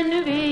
envy.